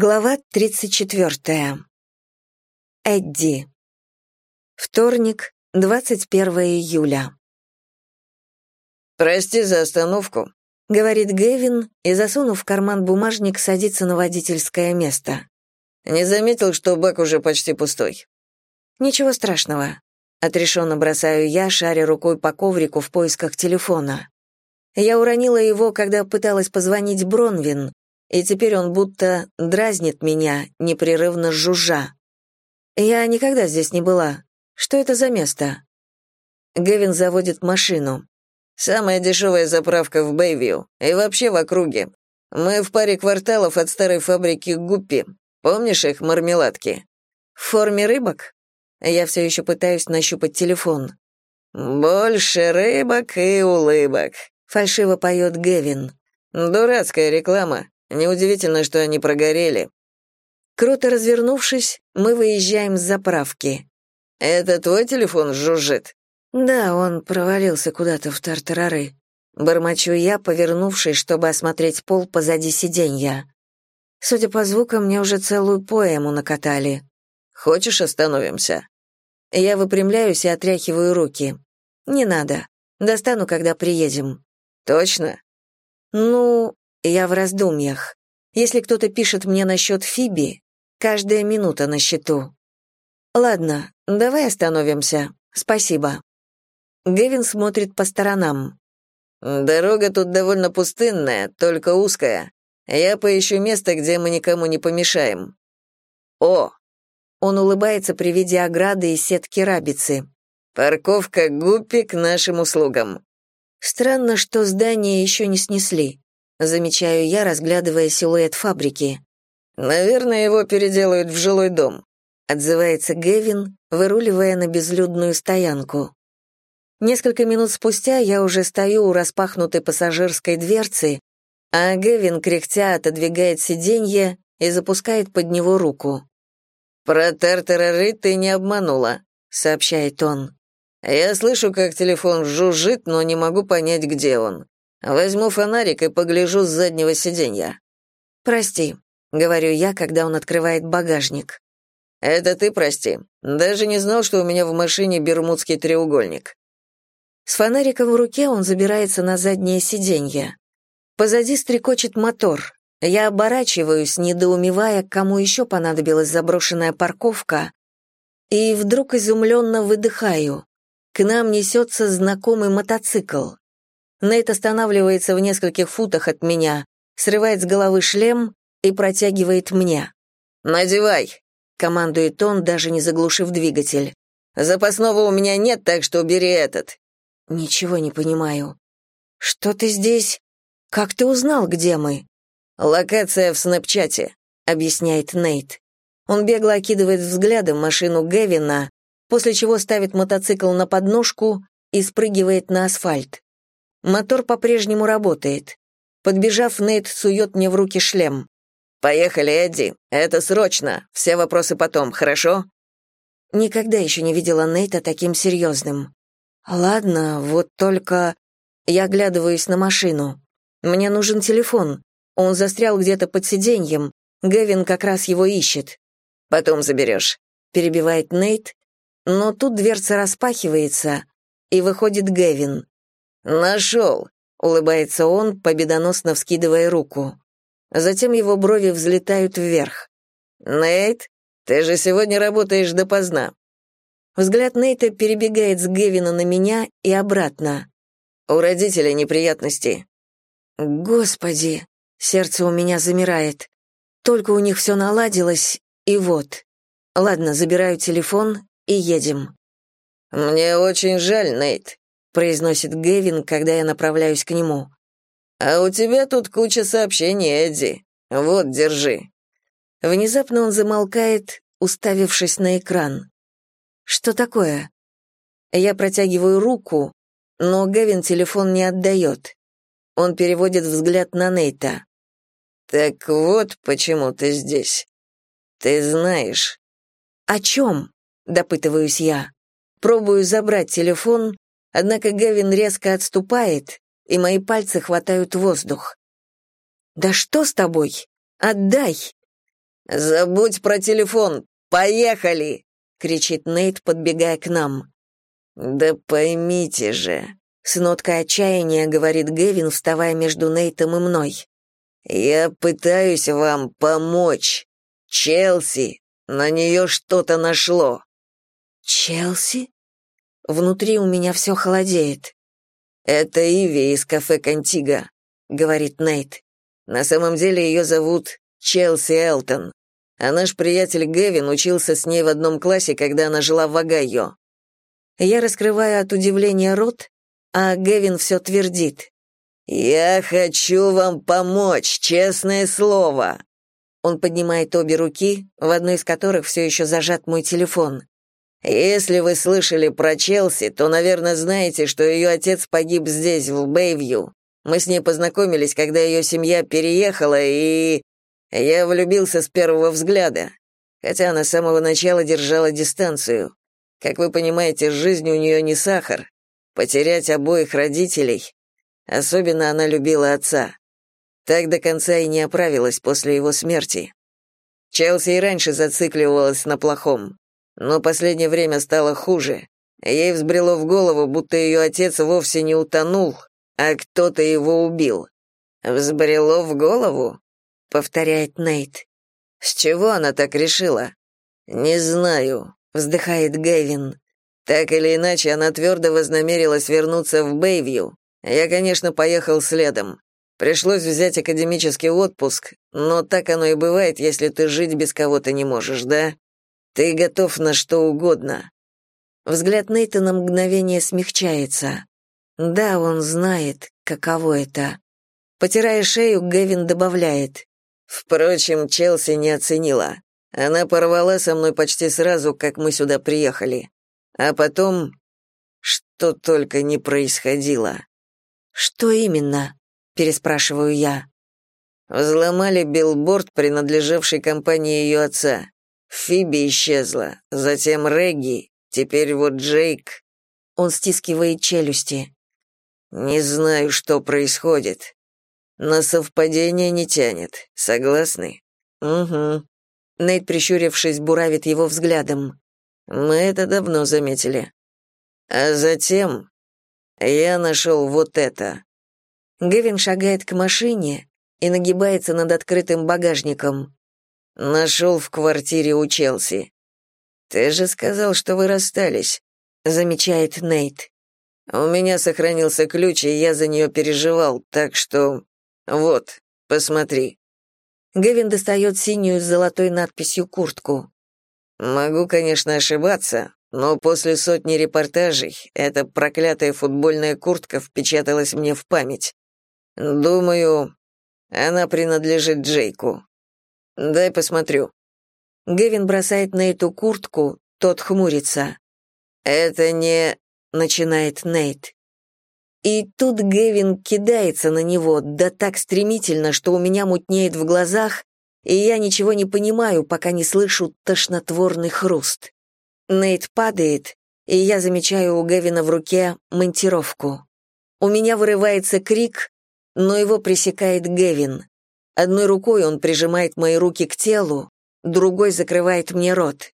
Глава 34. Эдди. Вторник, 21 июля. «Прости за остановку», — говорит Гэвин и, засунув в карман бумажник, садится на водительское место. «Не заметил, что бак уже почти пустой». «Ничего страшного», — отрешенно бросаю я, шаря рукой по коврику в поисках телефона. Я уронила его, когда пыталась позвонить Бронвин, и теперь он будто дразнит меня, непрерывно жужжа. Я никогда здесь не была. Что это за место? Гевин заводит машину. Самая дешевая заправка в Бэйвью и вообще в округе. Мы в паре кварталов от старой фабрики Гуппи. Помнишь их мармеладки? В форме рыбок? Я все еще пытаюсь нащупать телефон. «Больше рыбок и улыбок», — фальшиво поет Гевин. «Дурацкая реклама. Неудивительно, что они прогорели. Круто развернувшись, мы выезжаем с заправки. «Это твой телефон жужжит?» «Да, он провалился куда-то в тартарары». Бормочу я, повернувшись, чтобы осмотреть пол позади сиденья. Судя по звукам, мне уже целую поэму накатали. «Хочешь, остановимся?» Я выпрямляюсь и отряхиваю руки. «Не надо. Достану, когда приедем». «Точно?» «Ну, я в раздумьях. Если кто-то пишет мне насчет Фиби, каждая минута на счету. Ладно, давай остановимся. Спасибо. Гевин смотрит по сторонам. Дорога тут довольно пустынная, только узкая. Я поищу место, где мы никому не помешаем. О, он улыбается при виде ограды и сетки рабицы. Парковка Гуппи к нашим услугам. Странно, что здание еще не снесли замечаю я, разглядывая силуэт фабрики. Наверное, его переделают в жилой дом, отзывается Гевин, выруливая на безлюдную стоянку. Несколько минут спустя я уже стою у распахнутой пассажирской дверцы, а Гевин, кряхтя, отодвигает сиденье и запускает под него руку. «Про тартарары ты не обманула», — сообщает он. «Я слышу, как телефон жужжит, но не могу понять, где он. Возьму фонарик и погляжу с заднего сиденья. Прости, говорю я, когда он открывает багажник. Это ты прости. Даже не знал, что у меня в машине бермудский треугольник. С фонариком в руке он забирается на заднее сиденье. Позади стрекочет мотор. Я оборачиваюсь, недоумевая, кому еще понадобилась заброшенная парковка, и вдруг изумленно выдыхаю. К нам несется знакомый мотоцикл. Нейт останавливается в нескольких футах от меня, срывает с головы шлем и протягивает мне. «Надевай!» — командует он, даже не заглушив двигатель. «Запасного у меня нет, так что бери этот». «Ничего не понимаю. Что ты здесь? Как ты узнал, где мы?» «Локация в снэпчате», — объясняет Нейт. Он бегло окидывает взглядом машину Гевина, после чего ставит мотоцикл на подножку и спрыгивает на асфальт. Мотор по-прежнему работает. Подбежав, Нейт сует мне в руки шлем. «Поехали, Эдди. Это срочно. Все вопросы потом, хорошо?» Никогда еще не видела Нейта таким серьезным. «Ладно, вот только...» Я оглядываюсь на машину. «Мне нужен телефон. Он застрял где-то под сиденьем. Гэвин как раз его ищет». «Потом заберешь», — перебивает Нейт. Но тут дверца распахивается, и выходит Гэвин. «Нашел», — улыбается он, победоносно вскидывая руку. Затем его брови взлетают вверх. «Нейт, ты же сегодня работаешь допоздна». Взгляд Нейта перебегает с Гевина на меня и обратно. «У родителей неприятности». «Господи!» — сердце у меня замирает. Только у них все наладилось, и вот. Ладно, забираю телефон и едем. «Мне очень жаль, Нейт произносит Гэвин, когда я направляюсь к нему. А у тебя тут куча сообщений, Эдди. Вот, держи. Внезапно он замолкает, уставившись на экран. Что такое? Я протягиваю руку, но Гэвин телефон не отдает. Он переводит взгляд на Нейта. Так вот, почему ты здесь. Ты знаешь. О чем? допытываюсь я. Пробую забрать телефон, Однако Гевин резко отступает, и мои пальцы хватают воздух. «Да что с тобой? Отдай!» «Забудь про телефон! Поехали!» — кричит Нейт, подбегая к нам. «Да поймите же!» — с ноткой отчаяния говорит Гевин, вставая между Нейтом и мной. «Я пытаюсь вам помочь. Челси, на нее что-то нашло». «Челси?» Внутри у меня все холодеет. «Это Иви из кафе «Контига», — говорит Нейт. «На самом деле ее зовут Челси Элтон, а наш приятель Гевин учился с ней в одном классе, когда она жила в Огайо». Я раскрываю от удивления рот, а Гевин все твердит. «Я хочу вам помочь, честное слово!» Он поднимает обе руки, в одной из которых все еще зажат мой телефон. Если вы слышали про Челси, то, наверное, знаете, что ее отец погиб здесь, в Бэйвью. Мы с ней познакомились, когда ее семья переехала, и... Я влюбился с первого взгляда, хотя она с самого начала держала дистанцию. Как вы понимаете, жизнь у нее не сахар. Потерять обоих родителей. Особенно она любила отца. Так до конца и не оправилась после его смерти. Челси и раньше зацикливалась на плохом. Но последнее время стало хуже. Ей взбрело в голову, будто ее отец вовсе не утонул, а кто-то его убил. «Взбрело в голову?» — повторяет Нейт. «С чего она так решила?» «Не знаю», — вздыхает Гэвин. «Так или иначе, она твердо вознамерилась вернуться в Бэйвью. Я, конечно, поехал следом. Пришлось взять академический отпуск, но так оно и бывает, если ты жить без кого-то не можешь, да? Ты готов на что угодно. Взгляд Нейта на мгновение смягчается. Да, он знает, каково это. Потирая шею, Гэвин добавляет. Впрочем, Челси не оценила. Она порвала со мной почти сразу, как мы сюда приехали. А потом... Что только не происходило. «Что именно?» — переспрашиваю я. Взломали билборд, принадлежавший компании ее отца. Фиби исчезла, затем Регги, теперь вот Джейк. Он стискивает челюсти. Не знаю, что происходит. На совпадение не тянет. Согласны? Угу. Нейт, прищурившись, буравит его взглядом. Мы это давно заметили. А затем я нашел вот это. Гевин шагает к машине и нагибается над открытым багажником. Нашел в квартире у Челси. Ты же сказал, что вы расстались, замечает Нейт. У меня сохранился ключ, и я за нее переживал, так что вот, посмотри. Гевин достает синюю с золотой надписью куртку. Могу, конечно, ошибаться, но после сотни репортажей эта проклятая футбольная куртка впечаталась мне в память. Думаю, она принадлежит Джейку. Дай посмотрю. Гевин бросает на эту куртку, тот хмурится. Это не, начинает Нейт. И тут Гевин кидается на него, да так стремительно, что у меня мутнеет в глазах, и я ничего не понимаю, пока не слышу тошнотворный хруст. Нейт падает, и я замечаю у Гевина в руке монтировку. У меня вырывается крик, но его пресекает Гевин. Одной рукой он прижимает мои руки к телу, другой закрывает мне рот.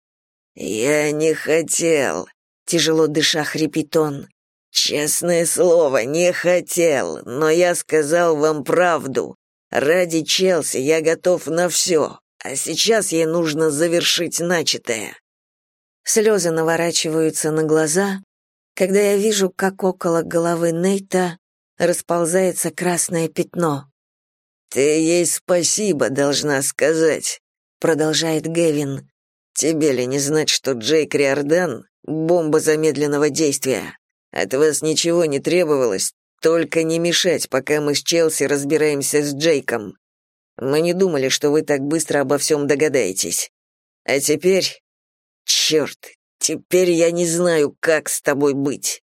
«Я не хотел», — тяжело дыша хрипит он. «Честное слово, не хотел, но я сказал вам правду. Ради Челси я готов на все, а сейчас ей нужно завершить начатое». Слезы наворачиваются на глаза, когда я вижу, как около головы Нейта расползается красное пятно. «Ты ей спасибо должна сказать», — продолжает Гевин. «Тебе ли не знать, что Джейк Риордан — бомба замедленного действия? От вас ничего не требовалось, только не мешать, пока мы с Челси разбираемся с Джейком. Мы не думали, что вы так быстро обо всем догадаетесь. А теперь... Черт, теперь я не знаю, как с тобой быть».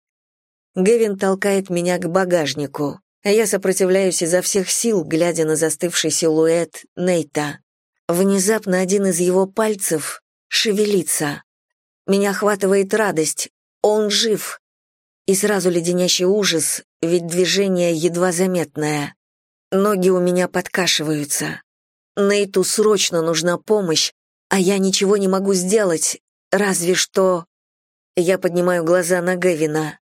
Гевин толкает меня к багажнику я сопротивляюсь изо всех сил, глядя на застывший силуэт Нейта. Внезапно один из его пальцев шевелится. Меня охватывает радость. Он жив. И сразу леденящий ужас, ведь движение едва заметное. Ноги у меня подкашиваются. Нейту срочно нужна помощь, а я ничего не могу сделать, разве что... Я поднимаю глаза на Гевина.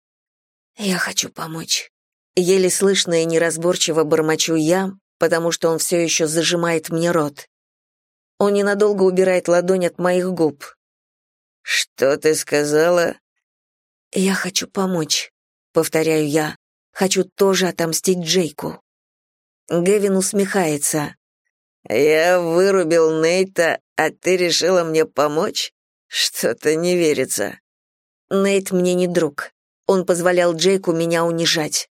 «Я хочу помочь». Еле слышно и неразборчиво бормочу я, потому что он все еще зажимает мне рот. Он ненадолго убирает ладонь от моих губ. «Что ты сказала?» «Я хочу помочь», — повторяю я. «Хочу тоже отомстить Джейку». Гевин усмехается. «Я вырубил Нейта, а ты решила мне помочь? Что-то не верится». Нейт мне не друг. Он позволял Джейку меня унижать.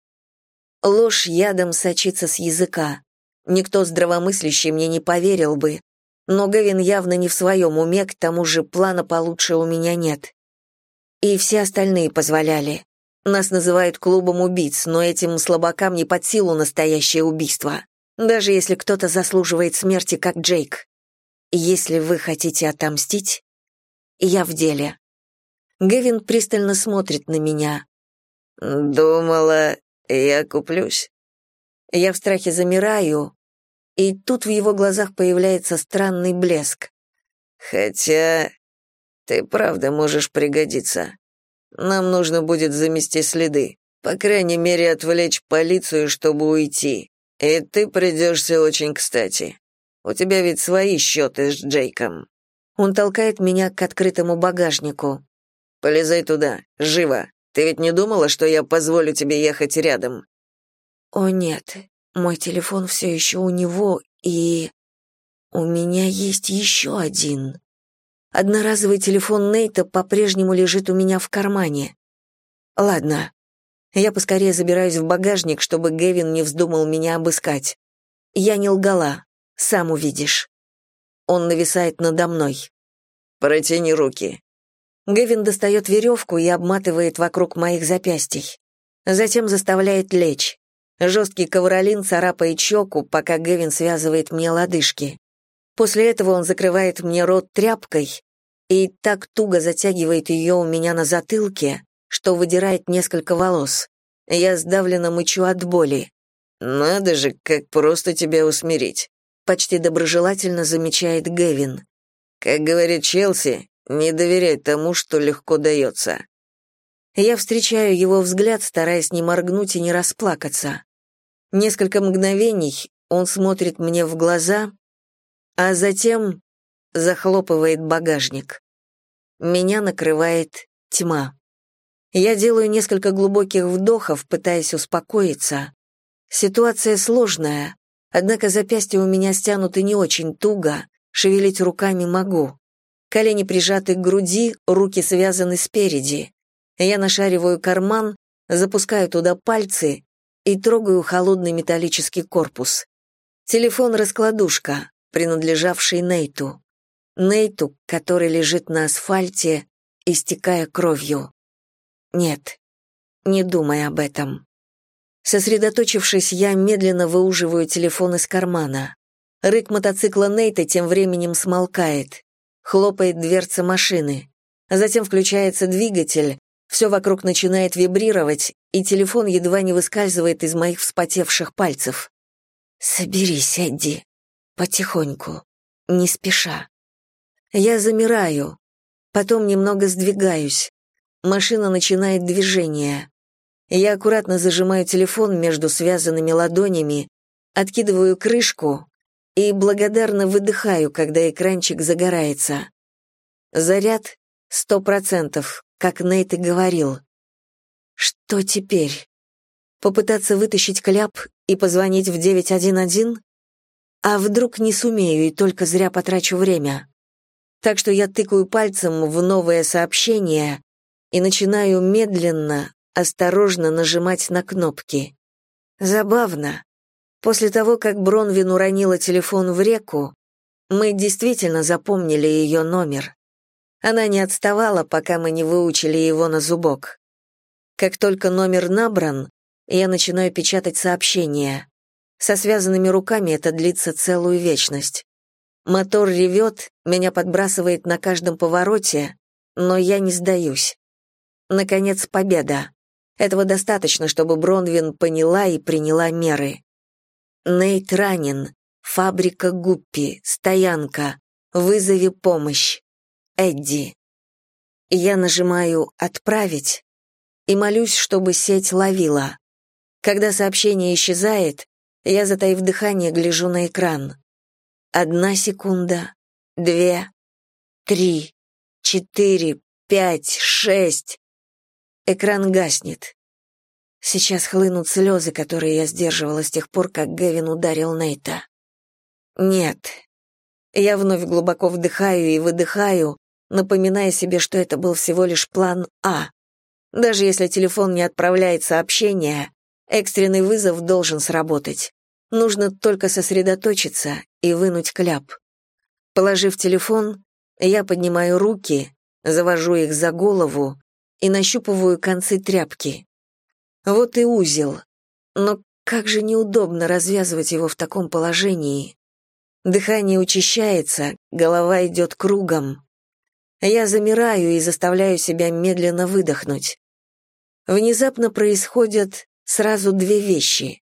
Ложь ядом сочится с языка. Никто здравомыслящий мне не поверил бы, но Гевин явно не в своем уме, к тому же плана получше у меня нет. И все остальные позволяли. Нас называют клубом убийц, но этим слабакам не под силу настоящее убийство, даже если кто-то заслуживает смерти, как Джейк. Если вы хотите отомстить, я в деле. Гевин пристально смотрит на меня. «Думала, я куплюсь». Я в страхе замираю, и тут в его глазах появляется странный блеск. «Хотя ты правда можешь пригодиться. Нам нужно будет замести следы, по крайней мере, отвлечь полицию, чтобы уйти. И ты придешься очень кстати. У тебя ведь свои счеты с Джейком». Он толкает меня к открытому багажнику. «Полезай туда, живо. Ты ведь не думала, что я позволю тебе ехать рядом?» «О нет, мой телефон все еще у него, и... У меня есть еще один. Одноразовый телефон Нейта по-прежнему лежит у меня в кармане. Ладно. Я поскорее забираюсь в багажник, чтобы Гевин не вздумал меня обыскать. Я не лгала. Сам увидишь. Он нависает надо мной. «Протяни руки». Гевин достает веревку и обматывает вокруг моих запястий. Затем заставляет лечь. Жесткий ковролин царапает щеку, пока Гевин связывает мне лодыжки. После этого он закрывает мне рот тряпкой и так туго затягивает ее у меня на затылке, что выдирает несколько волос. Я сдавленно мычу от боли. «Надо же, как просто тебя усмирить», — почти доброжелательно замечает Гевин. «Как говорит Челси, не доверяй тому, что легко дается». Я встречаю его взгляд, стараясь не моргнуть и не расплакаться. Несколько мгновений он смотрит мне в глаза, а затем захлопывает багажник. Меня накрывает тьма. Я делаю несколько глубоких вдохов, пытаясь успокоиться. Ситуация сложная, однако запястья у меня стянуты не очень туго, шевелить руками могу. Колени прижаты к груди, руки связаны спереди. Я нашариваю карман, запускаю туда пальцы и трогаю холодный металлический корпус. Телефон-раскладушка, принадлежавший Нейту. Нейту, который лежит на асфальте, истекая кровью. Нет, не думай об этом. Сосредоточившись, я медленно выуживаю телефон из кармана. Рык мотоцикла Нейта тем временем смолкает. Хлопает дверца машины. Затем включается двигатель, все вокруг начинает вибрировать, и телефон едва не выскальзывает из моих вспотевших пальцев. «Соберись, Эдди. Потихоньку. Не спеша». Я замираю, потом немного сдвигаюсь. Машина начинает движение. Я аккуратно зажимаю телефон между связанными ладонями, откидываю крышку и благодарно выдыхаю, когда экранчик загорается. Заряд — сто процентов, как Нейт и говорил. Что теперь? Попытаться вытащить кляп и позвонить в 911? А вдруг не сумею и только зря потрачу время? Так что я тыкаю пальцем в новое сообщение и начинаю медленно, осторожно нажимать на кнопки. Забавно. После того, как Бронвин уронила телефон в реку, мы действительно запомнили ее номер. Она не отставала, пока мы не выучили его на зубок. Как только номер набран, я начинаю печатать сообщения. Со связанными руками это длится целую вечность. Мотор ревет, меня подбрасывает на каждом повороте, но я не сдаюсь. Наконец, победа. Этого достаточно, чтобы Бронвин поняла и приняла меры. Нейт ранен, Фабрика Гуппи, стоянка, вызови помощь. Эдди. Я нажимаю «Отправить» и молюсь, чтобы сеть ловила. Когда сообщение исчезает, я, затаив дыхание, гляжу на экран. Одна секунда, две, три, четыре, пять, шесть. Экран гаснет. Сейчас хлынут слезы, которые я сдерживала с тех пор, как Гэвин ударил Нейта. Нет. Я вновь глубоко вдыхаю и выдыхаю, напоминая себе, что это был всего лишь план А. Даже если телефон не отправляет сообщение, экстренный вызов должен сработать. Нужно только сосредоточиться и вынуть кляп. Положив телефон, я поднимаю руки, завожу их за голову и нащупываю концы тряпки. Вот и узел. Но как же неудобно развязывать его в таком положении. Дыхание учащается, голова идет кругом. Я замираю и заставляю себя медленно выдохнуть. Внезапно происходят сразу две вещи.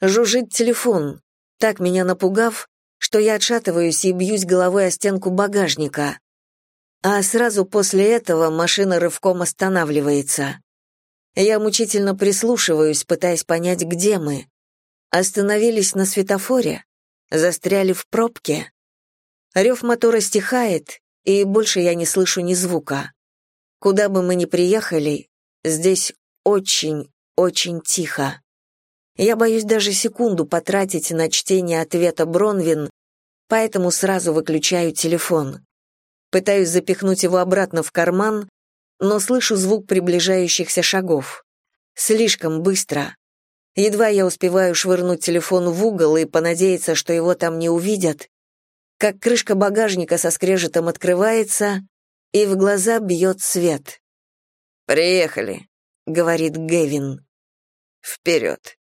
Жужжит телефон, так меня напугав, что я отшатываюсь и бьюсь головой о стенку багажника. А сразу после этого машина рывком останавливается. Я мучительно прислушиваюсь, пытаясь понять, где мы. Остановились на светофоре, застряли в пробке. Рев мотора стихает, и больше я не слышу ни звука. Куда бы мы ни приехали, здесь очень, очень тихо. Я боюсь даже секунду потратить на чтение ответа Бронвин, поэтому сразу выключаю телефон. Пытаюсь запихнуть его обратно в карман, но слышу звук приближающихся шагов. Слишком быстро. Едва я успеваю швырнуть телефон в угол и понадеяться, что его там не увидят, как крышка багажника со скрежетом открывается, и в глаза бьет свет. «Приехали», — говорит Гевин. «Вперед».